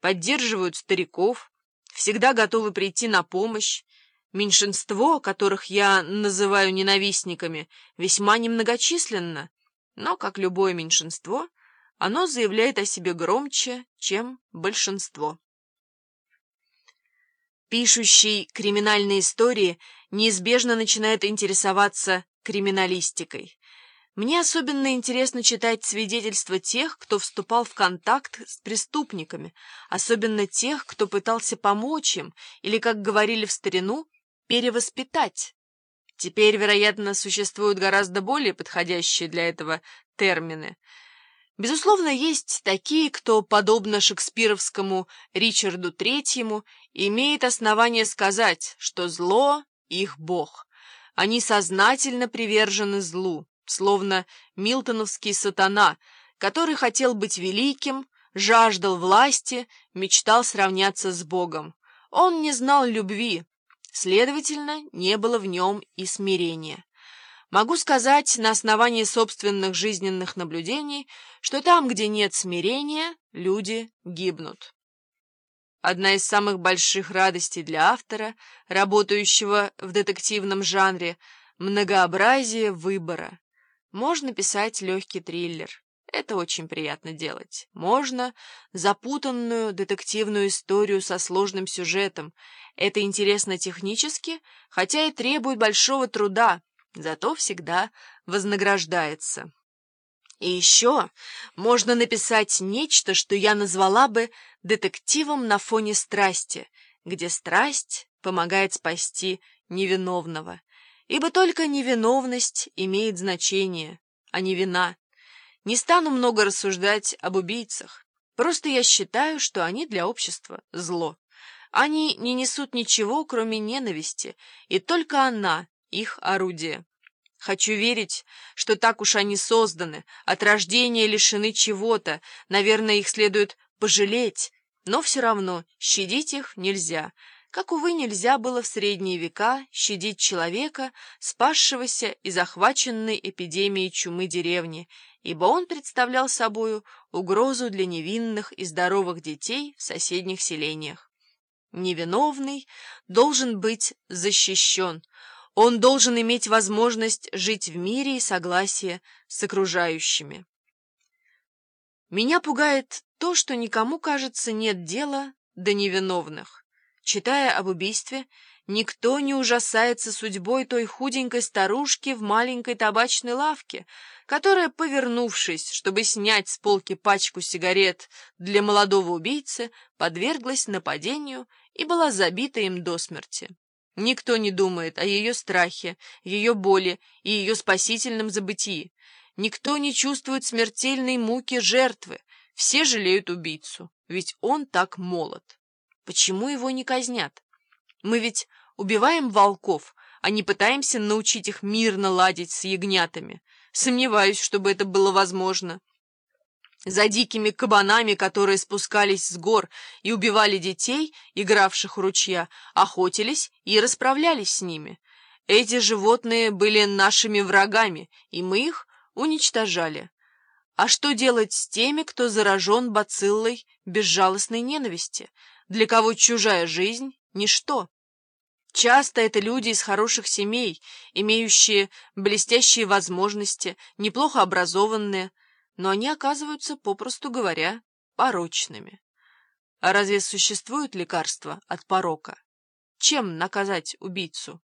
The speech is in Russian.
поддерживают стариков, всегда готовы прийти на помощь. Меньшинство, которых я называю ненавистниками, весьма немногочисленно, но, как любое меньшинство, оно заявляет о себе громче, чем большинство. Пишущий криминальные истории неизбежно начинает интересоваться криминалистикой. Мне особенно интересно читать свидетельства тех, кто вступал в контакт с преступниками, особенно тех, кто пытался помочь им или, как говорили в старину, перевоспитать. Теперь, вероятно, существуют гораздо более подходящие для этого термины. Безусловно, есть такие, кто, подобно шекспировскому Ричарду Третьему, имеет основание сказать, что зло — их бог. Они сознательно привержены злу словно милтоновский сатана, который хотел быть великим, жаждал власти, мечтал сравняться с Богом. Он не знал любви, следовательно, не было в нем и смирения. Могу сказать на основании собственных жизненных наблюдений, что там, где нет смирения, люди гибнут. Одна из самых больших радостей для автора, работающего в детективном жанре, многообразие выбора. Можно писать легкий триллер. Это очень приятно делать. Можно запутанную детективную историю со сложным сюжетом. Это интересно технически, хотя и требует большого труда, зато всегда вознаграждается. И еще можно написать нечто, что я назвала бы детективом на фоне страсти, где страсть помогает спасти невиновного ибо только невиновность имеет значение, а не вина. Не стану много рассуждать об убийцах. Просто я считаю, что они для общества зло. Они не несут ничего, кроме ненависти, и только она — их орудие. Хочу верить, что так уж они созданы, от рождения лишены чего-то, наверное, их следует пожалеть, но все равно щадить их нельзя — как, увы, нельзя было в средние века щадить человека, спасшегося и захваченной эпидемией чумы деревни, ибо он представлял собою угрозу для невинных и здоровых детей в соседних селениях. Невиновный должен быть защищен, он должен иметь возможность жить в мире и согласии с окружающими. Меня пугает то, что никому, кажется, нет дела до невиновных. Читая об убийстве, никто не ужасается судьбой той худенькой старушки в маленькой табачной лавке, которая, повернувшись, чтобы снять с полки пачку сигарет для молодого убийцы, подверглась нападению и была забита им до смерти. Никто не думает о ее страхе, ее боли и ее спасительном забытии. Никто не чувствует смертельной муки жертвы. Все жалеют убийцу, ведь он так молод. Почему его не казнят? Мы ведь убиваем волков, а не пытаемся научить их мирно ладить с ягнятами. Сомневаюсь, чтобы это было возможно. За дикими кабанами, которые спускались с гор и убивали детей, игравших у ручья, охотились и расправлялись с ними. Эти животные были нашими врагами, и мы их уничтожали. А что делать с теми, кто заражен бациллой безжалостной ненависти? Для кого чужая жизнь — ничто. Часто это люди из хороших семей, имеющие блестящие возможности, неплохо образованные, но они оказываются, попросту говоря, порочными. А разве существует лекарство от порока? Чем наказать убийцу?